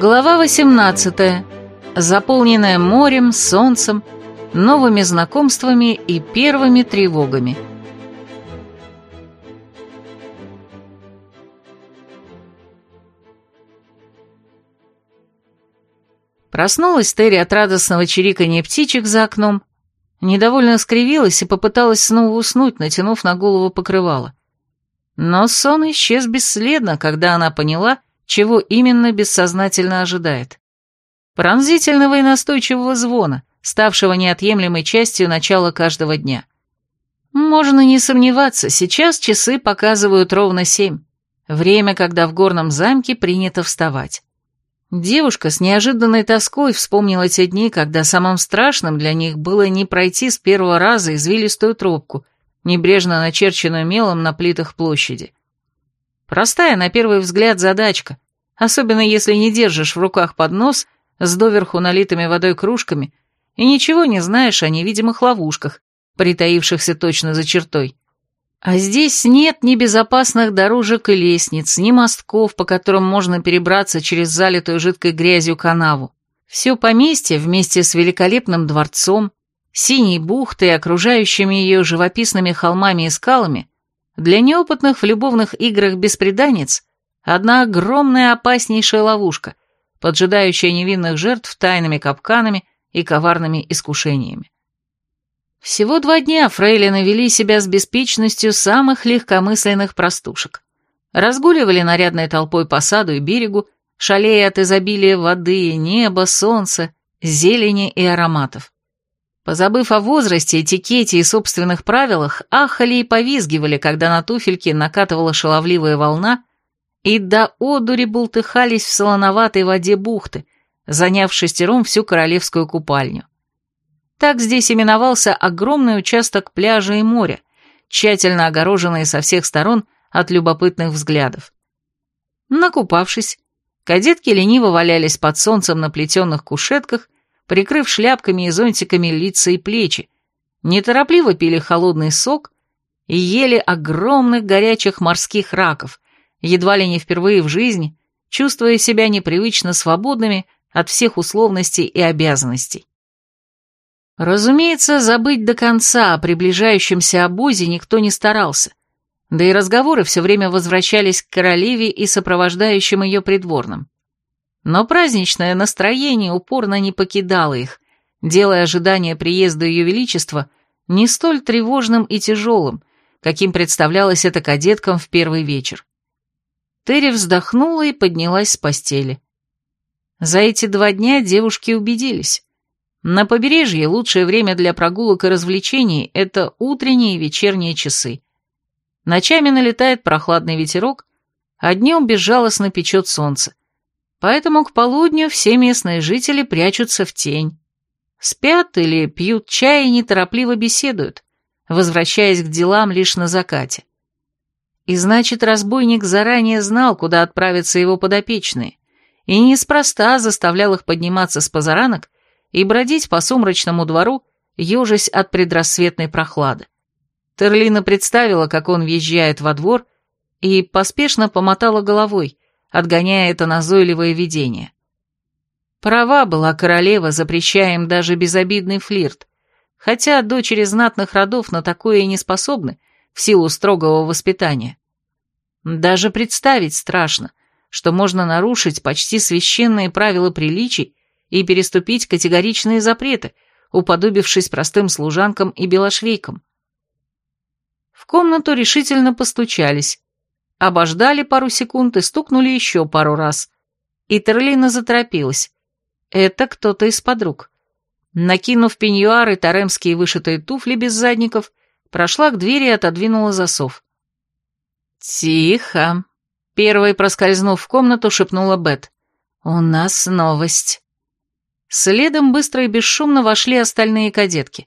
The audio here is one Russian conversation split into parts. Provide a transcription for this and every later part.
Глава 18. Заполненная морем, солнцем, новыми знакомствами и первыми тревогами. Проснулась Терри от радостного чириканья птичек за окном, недовольно скривилась и попыталась снова уснуть, натянув на голову покрывало. Но сон исчез бесследно, когда она поняла, чего именно бессознательно ожидает. Пронзительного и настойчивого звона, ставшего неотъемлемой частью начала каждого дня. Можно не сомневаться, сейчас часы показывают ровно семь. Время, когда в горном замке принято вставать. Девушка с неожиданной тоской вспомнила те дни, когда самым страшным для них было не пройти с первого раза извилистую тропку, небрежно начерченную мелом на плитах площади. Простая, на первый взгляд, задачка, особенно если не держишь в руках поднос с доверху налитыми водой кружками и ничего не знаешь о невидимых ловушках, притаившихся точно за чертой. А здесь нет ни безопасных дорожек и лестниц, ни мостков, по которым можно перебраться через залитую жидкой грязью канаву. Все поместье вместе с великолепным дворцом, синей бухтой и окружающими ее живописными холмами и скалами для неопытных в любовных играх беспреданниц одна огромная опаснейшая ловушка, поджидающая невинных жертв тайными капканами и коварными искушениями. Всего два дня фрейлины вели себя с беспечностью самых легкомысленных простушек. Разгуливали нарядной толпой по саду и берегу, шалея от изобилия воды, неба, солнца, зелени и ароматов. Позабыв о возрасте, этикете и собственных правилах, ахали и повизгивали, когда на туфельки накатывала шаловливая волна, и до одури бултыхались в солоноватой воде бухты, заняв шестером всю королевскую купальню. Так здесь именовался огромный участок пляжа и моря, тщательно огороженный со всех сторон от любопытных взглядов. Накупавшись, кадетки лениво валялись под солнцем на плетеных кушетках прикрыв шляпками и зонтиками лица и плечи, неторопливо пили холодный сок и ели огромных горячих морских раков, едва ли не впервые в жизни, чувствуя себя непривычно свободными от всех условностей и обязанностей. Разумеется, забыть до конца о приближающемся обозе никто не старался, да и разговоры все время возвращались к королеве и сопровождающим ее придворным. Но праздничное настроение упорно не покидало их, делая ожидание приезда Ее Величества не столь тревожным и тяжелым, каким представлялось это кадеткам в первый вечер. Терри вздохнула и поднялась с постели. За эти два дня девушки убедились. На побережье лучшее время для прогулок и развлечений – это утренние и вечерние часы. Ночами налетает прохладный ветерок, а днем безжалостно печет солнце. Поэтому к полудню все местные жители прячутся в тень. Спят или пьют чай и неторопливо беседуют, возвращаясь к делам лишь на закате. И значит, разбойник заранее знал, куда отправятся его подопечные, и неспроста заставлял их подниматься с позаранок и бродить по сумрачному двору, ежась от предрассветной прохлады. Терлина представила, как он въезжает во двор, и поспешно помотала головой, отгоняя это назойливое видение. Права была королева, запрещая им даже безобидный флирт, хотя дочери знатных родов на такое и не способны в силу строгого воспитания. Даже представить страшно, что можно нарушить почти священные правила приличий и переступить категоричные запреты, уподобившись простым служанкам и белошвейкам. В комнату решительно постучались, Обождали пару секунд и стукнули еще пару раз. И Терлина заторопилась. Это кто-то из подруг. Накинув пеньюар и таремские вышитые туфли без задников, прошла к двери и отодвинула засов. «Тихо!» Первой, проскользнув в комнату, шепнула Бет. «У нас новость». Следом быстро и бесшумно вошли остальные кадетки.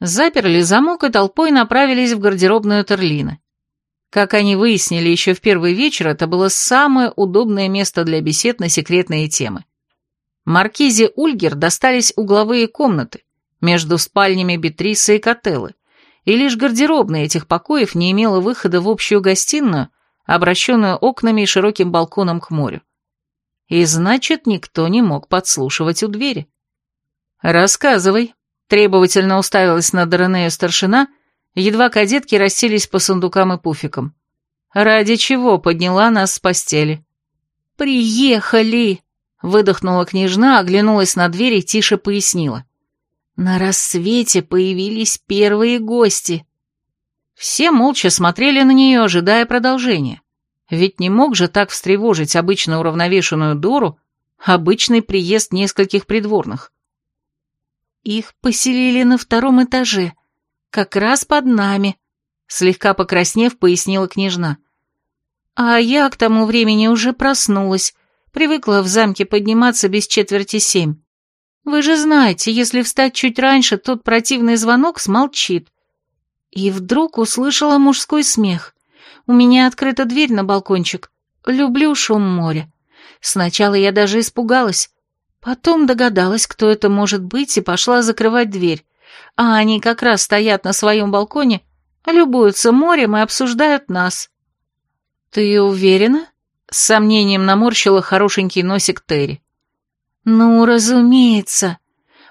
Заперли замок и толпой направились в гардеробную Терлины. Как они выяснили еще в первый вечер, это было самое удобное место для бесед на секретные темы. Маркизе Ульгер достались угловые комнаты между спальнями Бетрисы и Котеллы, и лишь гардеробная этих покоев не имела выхода в общую гостиную, обращенную окнами и широким балконом к морю. И значит, никто не мог подслушивать у двери. «Рассказывай», — требовательно уставилась на Доренею старшина, едва кадетки расселись по сундукам и пуфикам. «Ради чего подняла нас с постели?» «Приехали!» — выдохнула княжна, оглянулась на дверь и тише пояснила. На рассвете появились первые гости. Все молча смотрели на нее, ожидая продолжения. Ведь не мог же так встревожить обычно уравновешенную Дору обычный приезд нескольких придворных. Их поселили на втором этаже, как раз под нами, слегка покраснев, пояснила княжна. А я к тому времени уже проснулась, привыкла в замке подниматься без четверти семь. Вы же знаете, если встать чуть раньше, тот противный звонок смолчит. И вдруг услышала мужской смех. У меня открыта дверь на балкончик. Люблю шум моря. Сначала я даже испугалась. Потом догадалась, кто это может быть, и пошла закрывать дверь. А они как раз стоят на своем балконе, любуются морем и обсуждают нас. «Ты уверена?» — с сомнением наморщила хорошенький носик Терри. Ну, разумеется.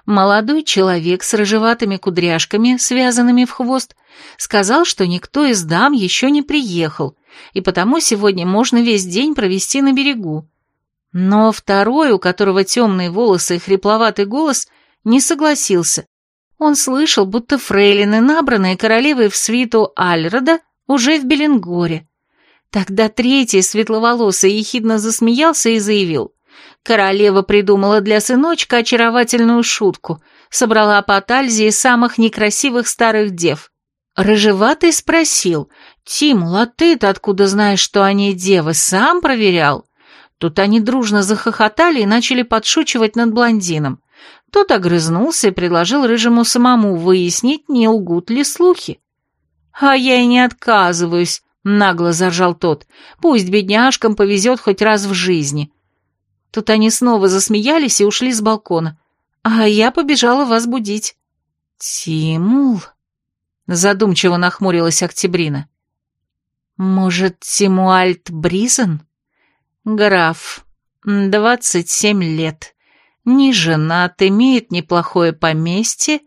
Молодой человек с рыжеватыми кудряшками, связанными в хвост, сказал, что никто из дам еще не приехал, и потому сегодня можно весь день провести на берегу. Но второй, у которого темные волосы и хрипловатый голос, не согласился. Он слышал, будто фрейлины, набранные королевой в свиту Альрода, уже в Беленгоре. Тогда третий, светловолосый, ехидно засмеялся и заявил. Королева придумала для сыночка очаровательную шутку, собрала по Тальзе самых некрасивых старых дев. Рыжеватый спросил, «Тимул, а ты-то откуда знаешь, что они девы, сам проверял?» Тут они дружно захохотали и начали подшучивать над блондином. Тот огрызнулся и предложил Рыжему самому выяснить, не лгут ли слухи. «А я и не отказываюсь», — нагло заржал тот. «Пусть бедняжкам повезет хоть раз в жизни. Тут они снова засмеялись и ушли с балкона, а я побежала вас будить. «Тимул?» — задумчиво нахмурилась Октябрина. «Может, Тимуальт Бризен?» «Граф, двадцать семь лет, не женат, имеет неплохое поместье,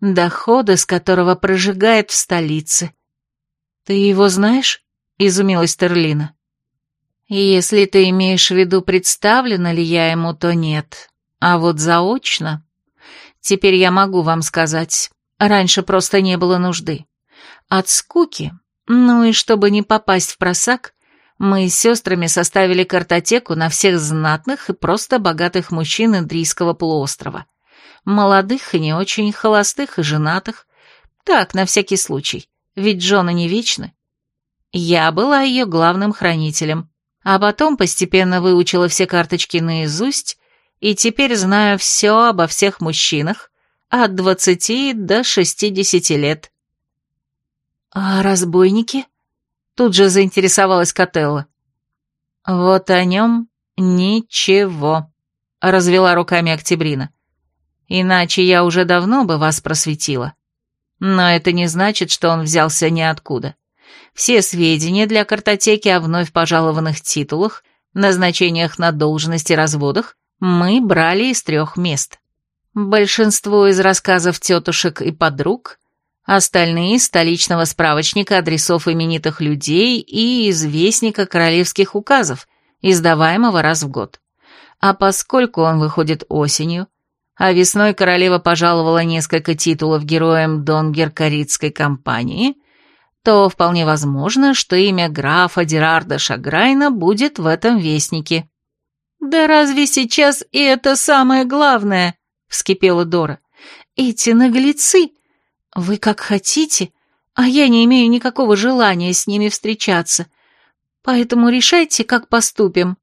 доходы с которого прожигает в столице. Ты его знаешь?» — изумилась Терлина. Если ты имеешь в виду, представлена ли я ему, то нет. А вот заочно... Теперь я могу вам сказать. Раньше просто не было нужды. От скуки, ну и чтобы не попасть в просак, мы с сестрами составили картотеку на всех знатных и просто богатых мужчин Индрийского полуострова. Молодых и не очень, холостых и женатых. Так, на всякий случай, ведь жены не вечны. Я была ее главным хранителем а потом постепенно выучила все карточки наизусть и теперь знаю все обо всех мужчинах от двадцати до шестидесяти лет. «А разбойники?» — тут же заинтересовалась Котелла. «Вот о нем ничего», — развела руками Октябрина. «Иначе я уже давно бы вас просветила. Но это не значит, что он взялся ниоткуда. Все сведения для картотеки о вновь пожалованных титулах, назначениях на должности разводах мы брали из трех мест. Большинство из рассказов тетушек и подруг, остальные из столичного справочника адресов именитых людей и известника королевских указов, издаваемого раз в год. А поскольку он выходит осенью, а весной королева пожаловала несколько титулов героям Донгер-Каритской компании – то вполне возможно, что имя графа Дерарда Шаграйна будет в этом вестнике. «Да разве сейчас и это самое главное?» — вскипела Дора. «Эти наглецы! Вы как хотите, а я не имею никакого желания с ними встречаться, поэтому решайте, как поступим».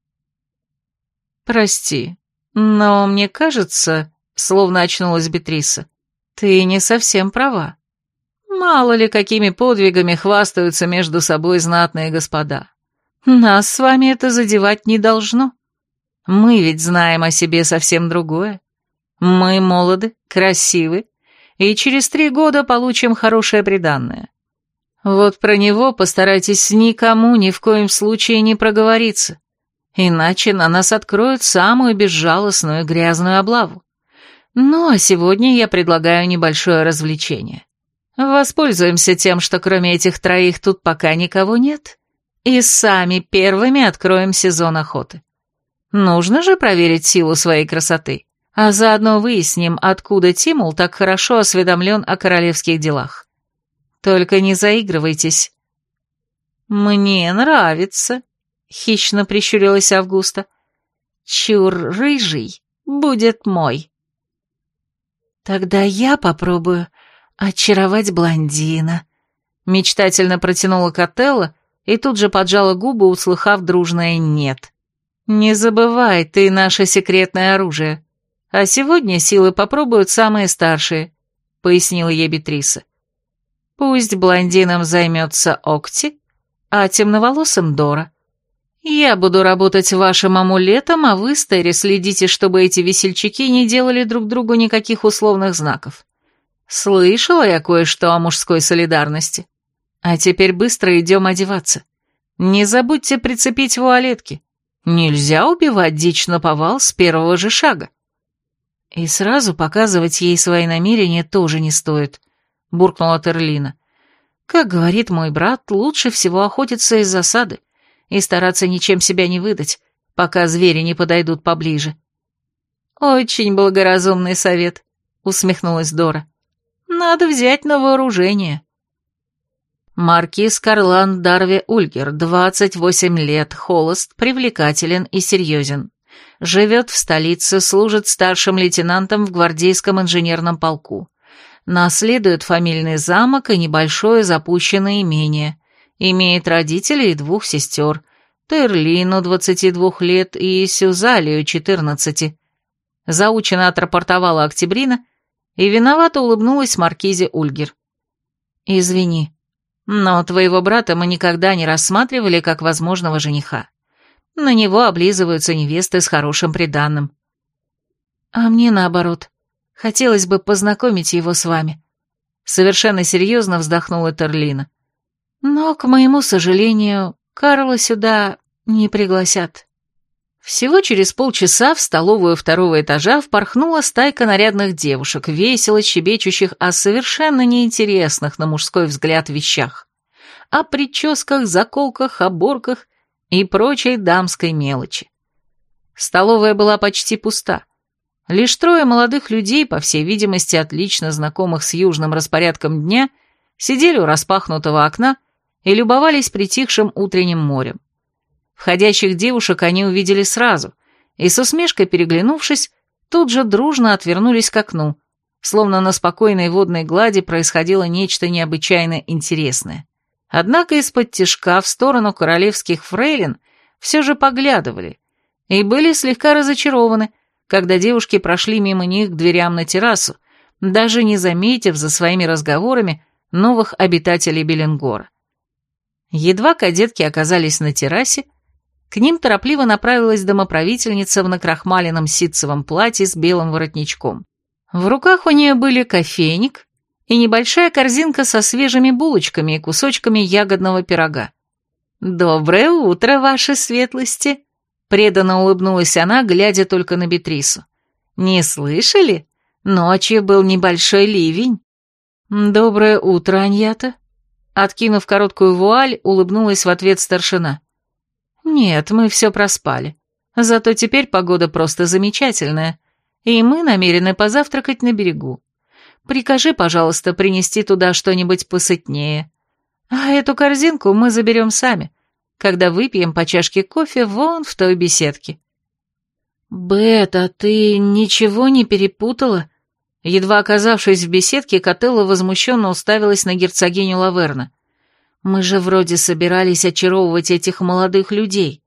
«Прости, но мне кажется, — словно очнулась Бетриса, — ты не совсем права. Мало ли, какими подвигами хвастаются между собой знатные господа. Нас с вами это задевать не должно. Мы ведь знаем о себе совсем другое. Мы молоды, красивы, и через три года получим хорошее приданное. Вот про него постарайтесь никому ни в коем случае не проговориться, иначе на нас откроют самую безжалостную грязную облаву. Ну, а сегодня я предлагаю небольшое развлечение. Воспользуемся тем, что кроме этих троих тут пока никого нет, и сами первыми откроем сезон охоты. Нужно же проверить силу своей красоты, а заодно выясним, откуда Тимул так хорошо осведомлен о королевских делах. Только не заигрывайтесь. Мне нравится, хищно прищурилась Августа. Чур рыжий будет мой. Тогда я попробую очаровать блондина. Мечтательно протянула Котелло и тут же поджала губы, услыхав дружное «нет». «Не забывай, ты наше секретное оружие. А сегодня силы попробуют самые старшие», — пояснила ей Бетриса. «Пусть блондином займется Окти, а темноволосым Дора. Я буду работать вашим амулетом, а вы, Стери, следите, чтобы эти весельчаки не делали друг другу никаких условных знаков. Слышала я кое-что о мужской солидарности. А теперь быстро идем одеваться. Не забудьте прицепить вуалетки. Нельзя убивать дичь на повал с первого же шага. И сразу показывать ей свои намерения тоже не стоит, буркнула Терлина. Как говорит мой брат, лучше всего охотиться из засады и стараться ничем себя не выдать, пока звери не подойдут поближе. Очень благоразумный совет, усмехнулась Дора. Надо взять на вооружение. Маркиз Карлан Дарви Ульгер, 28 лет, холост, привлекателен и серьезен. Живет в столице, служит старшим лейтенантом в гвардейском инженерном полку. Наследует фамильный замок и небольшое запущенное имение. Имеет родителей и двух сестер. Терлину, 22 лет, и Сюзалию, 14. Заучено отрапортовала Октябрина и виновато улыбнулась Маркизе Ульгер. «Извини», но твоего брата мы никогда не рассматривали как возможного жениха. На него облизываются невесты с хорошим приданным. А мне наоборот. Хотелось бы познакомить его с вами. Совершенно серьезно вздохнула Терлина. Но, к моему сожалению, Карла сюда не пригласят. Всего через полчаса в столовую второго этажа впорхнула стайка нарядных девушек, весело щебечущих о совершенно неинтересных на мужской взгляд вещах, о прическах, заколках, оборках и прочей дамской мелочи. Столовая была почти пуста. Лишь трое молодых людей, по всей видимости, отлично знакомых с южным распорядком дня, сидели у распахнутого окна и любовались притихшим утренним морем. Входящих девушек они увидели сразу, и с усмешкой переглянувшись, тут же дружно отвернулись к окну, словно на спокойной водной глади происходило нечто необычайно интересное. Однако из-под тишка в сторону королевских фрейлин все же поглядывали и были слегка разочарованы, когда девушки прошли мимо них к дверям на террасу, даже не заметив за своими разговорами новых обитателей Беленгора. Едва кадетки оказались на террасе, к ним торопливо направилась домоправительница в накрахмаленном ситцевом платье с белым воротничком. В руках у нее были кофейник и небольшая корзинка со свежими булочками и кусочками ягодного пирога. «Доброе утро, ваши светлости!» Преданно улыбнулась она, глядя только на Бетрису. «Не слышали? Ночью был небольшой ливень». «Доброе утро, Аньята!» Откинув короткую вуаль, улыбнулась в ответ старшина. «Нет, мы все проспали. Зато теперь погода просто замечательная, и мы намерены позавтракать на берегу. Прикажи, пожалуйста, принести туда что-нибудь посытнее. А эту корзинку мы заберем сами, когда выпьем по чашке кофе вон в той беседке». «Бет, а ты ничего не перепутала?» Едва оказавшись в беседке, Котелло возмущенно уставилась на герцогиню Лаверна. Мы же вроде собирались очаровывать этих молодых людей.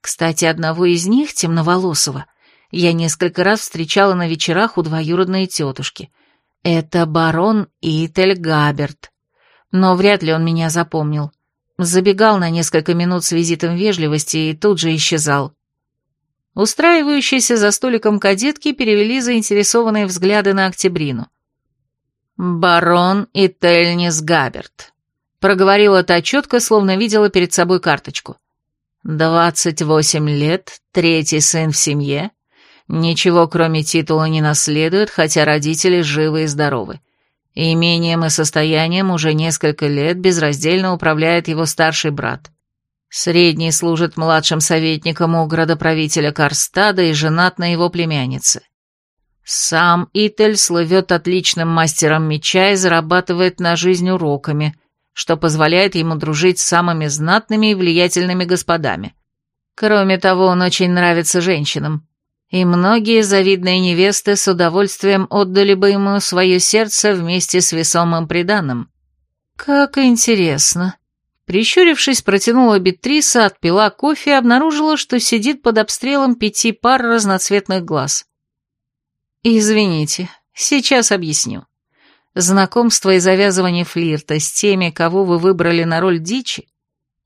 Кстати, одного из них, темноволосого, я несколько раз встречала на вечерах у двоюродной тетушки. Это барон Итель Габерт. Но вряд ли он меня запомнил. Забегал на несколько минут с визитом вежливости и тут же исчезал. Устраивающиеся за столиком кадетки перевели заинтересованные взгляды на Октябрину. «Барон и Тельнис Габерт», — проговорила та четко, словно видела перед собой карточку. «Двадцать восемь лет, третий сын в семье, ничего кроме титула не наследует, хотя родители живы и здоровы. Имением и состоянием уже несколько лет безраздельно управляет его старший брат. Средний служит младшим советником у градоправителя Карстада и женат на его племяннице. Сам Итель слывет отличным мастером меча и зарабатывает на жизнь уроками, что позволяет ему дружить с самыми знатными и влиятельными господами. Кроме того, он очень нравится женщинам, и многие завидные невесты с удовольствием отдали бы ему свое сердце вместе с весомым приданым. Как интересно. Прищурившись, протянула Бетриса, отпила кофе и обнаружила, что сидит под обстрелом пяти пар разноцветных глаз. «Извините, сейчас объясню. Знакомство и завязывание флирта с теми, кого вы выбрали на роль дичи,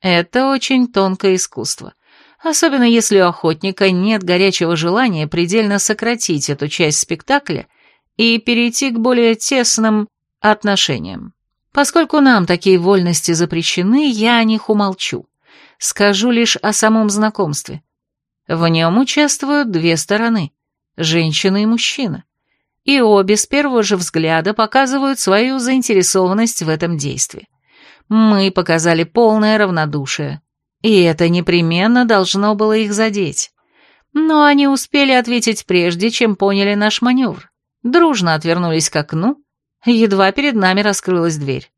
это очень тонкое искусство, особенно если у охотника нет горячего желания предельно сократить эту часть спектакля и перейти к более тесным отношениям. Поскольку нам такие вольности запрещены, я о них умолчу. Скажу лишь о самом знакомстве. В нем участвуют две стороны женщина и мужчина. И обе с первого же взгляда показывают свою заинтересованность в этом действии. Мы показали полное равнодушие, и это непременно должно было их задеть. Но они успели ответить прежде, чем поняли наш маневр. Дружно отвернулись к окну, едва перед нами раскрылась дверь.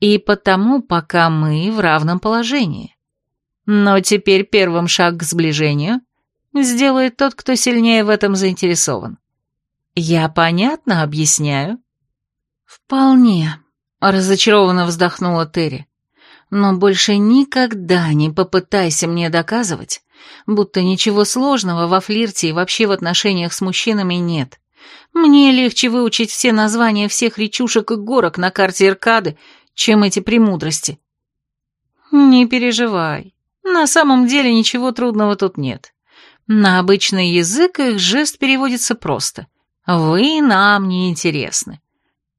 И потому пока мы в равном положении. Но теперь первым шаг к сближению сделает тот, кто сильнее в этом заинтересован. Я понятно объясняю? Вполне, разочарованно вздохнула Терри. Но больше никогда не попытайся мне доказывать, будто ничего сложного во флирте и вообще в отношениях с мужчинами нет. Мне легче выучить все названия всех речушек и горок на карте Иркады, чем эти премудрости. Не переживай, на самом деле ничего трудного тут нет. На обычный язык их жест переводится просто «Вы нам не интересны».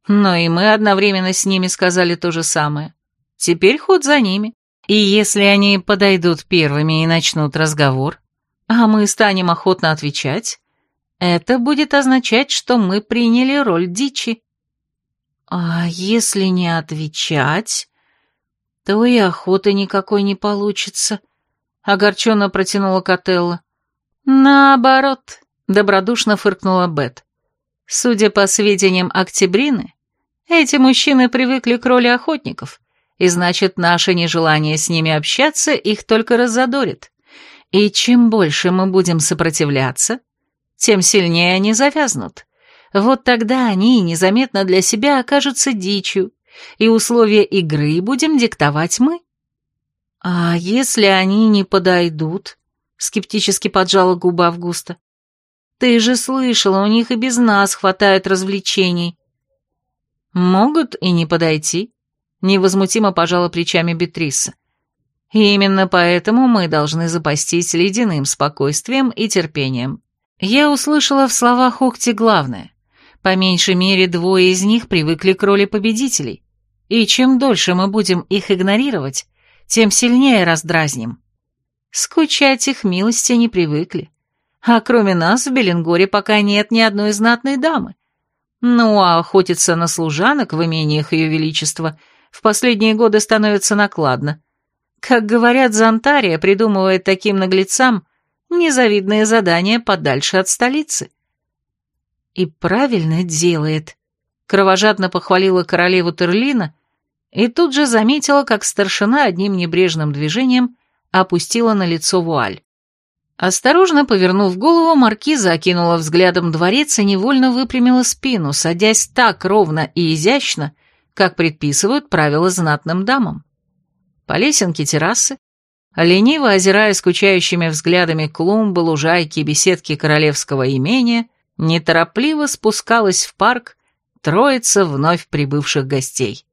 Но и мы одновременно с ними сказали то же самое. Теперь ход за ними. И если они подойдут первыми и начнут разговор, а мы станем охотно отвечать, это будет означать, что мы приняли роль дичи. А если не отвечать, то и охоты никакой не получится, — огорченно протянула Котелла. «Наоборот», — добродушно фыркнула Бет. «Судя по сведениям Октябрины, эти мужчины привыкли к роли охотников, и значит, наше нежелание с ними общаться их только раззадорит. И чем больше мы будем сопротивляться, тем сильнее они завязнут. Вот тогда они незаметно для себя окажутся дичью, и условия игры будем диктовать мы. А если они не подойдут?» скептически поджала губы Августа. «Ты же слышала, у них и без нас хватает развлечений». «Могут и не подойти», — невозмутимо пожала плечами Бетриса. И именно поэтому мы должны запастись ледяным спокойствием и терпением. Я услышала в словах Окти главное. По меньшей мере, двое из них привыкли к роли победителей. И чем дольше мы будем их игнорировать, тем сильнее раздразним. Скучать их милости не привыкли. А кроме нас в Беленгоре пока нет ни одной знатной дамы. Ну, а охотиться на служанок в имениях Ее Величества в последние годы становится накладно. Как говорят, Зонтария придумывает таким наглецам незавидные задания подальше от столицы. И правильно делает. Кровожадно похвалила королеву Терлина и тут же заметила, как старшина одним небрежным движением опустила на лицо вуаль. Осторожно повернув голову, маркиза окинула взглядом дворец и невольно выпрямила спину, садясь так ровно и изящно, как предписывают правила знатным дамам. По лесенке террасы, лениво озирая скучающими взглядами клумбы, лужайки беседки королевского имения, неторопливо спускалась в парк троица вновь прибывших гостей.